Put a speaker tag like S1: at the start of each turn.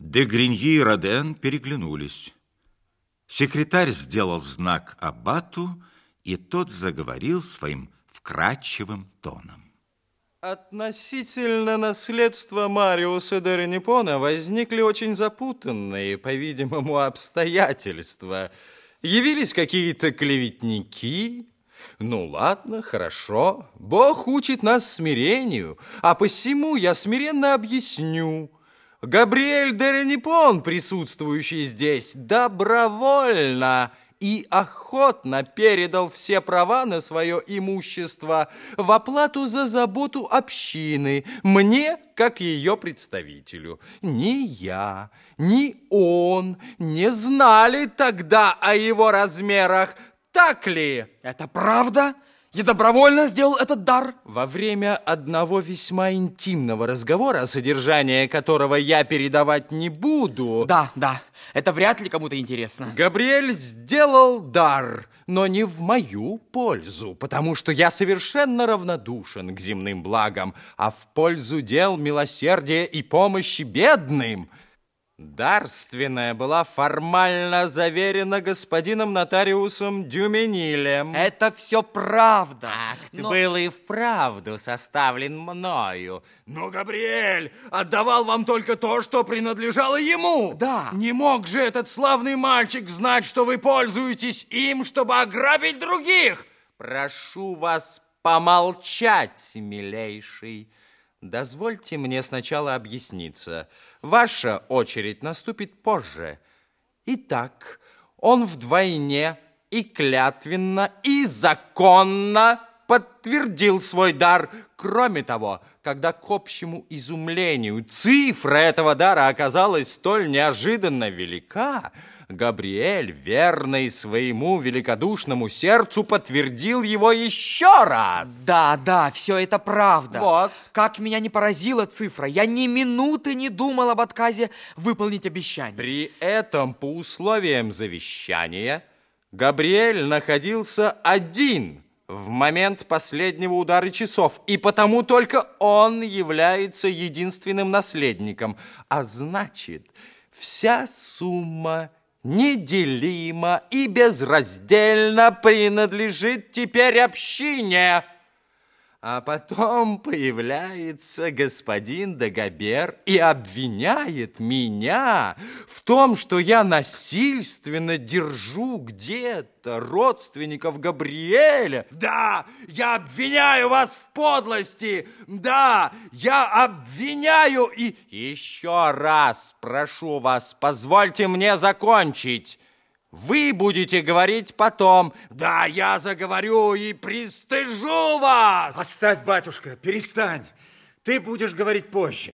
S1: Де Гриньи и Роден переглянулись. Секретарь сделал знак Аббату, и тот заговорил своим вкрадчивым тоном.
S2: Относительно наследства Мариуса де Ренепона возникли очень запутанные, по-видимому, обстоятельства. Явились какие-то клеветники. Ну ладно, хорошо. Бог учит нас смирению, а посему я смиренно объясню – Габриэль де присутствующий здесь, добровольно и охотно передал все права на свое имущество в оплату за заботу общины, мне, как ее представителю. Ни я, ни он не знали тогда о его размерах, так ли?
S3: Это правда? Я добровольно сделал этот дар.
S2: Во время одного весьма интимного разговора, содержание которого я передавать не буду...
S3: Да, да, это вряд ли кому-то интересно.
S2: Габриэль сделал дар, но не в мою пользу, потому что я совершенно равнодушен к земным благам, а в пользу дел милосердия и помощи бедным – Дарственная была формально заверена господином нотариусом Дюменилем.
S3: Это все правда.
S2: Акт Но... был и вправду составлен мною. Но Габриэль отдавал вам только то, что принадлежало ему.
S3: Да.
S2: Не мог же этот славный мальчик знать, что вы пользуетесь им, чтобы ограбить других. Прошу вас помолчать, милейший. Дозвольте мне сначала объясниться. Ваша очередь наступит позже. Итак, он вдвойне и клятвенно, и законно подтвердил свой дар. Кроме того, когда к общему изумлению цифра этого дара оказалась столь неожиданно велика, Габриэль, верный своему великодушному сердцу, подтвердил его еще раз.
S3: Да, да, все это правда.
S2: Вот.
S3: Как меня не поразила цифра. Я ни минуты не думал об отказе выполнить обещание.
S2: При этом, по условиям завещания, Габриэль находился один в момент последнего удара часов, и потому только он является единственным наследником. А значит, вся сумма неделимо и безраздельно принадлежит теперь общине. А потом появляется господин Дагобер и обвиняет меня в том, что я насильственно держу где-то родственников Габриэля. Да, я обвиняю вас в подлости. Да, я обвиняю и... Еще раз прошу вас, позвольте мне закончить. Вы будете говорить потом. Да, я заговорю и пристыжу вас.
S4: Оставь, батюшка, перестань. Ты будешь говорить позже.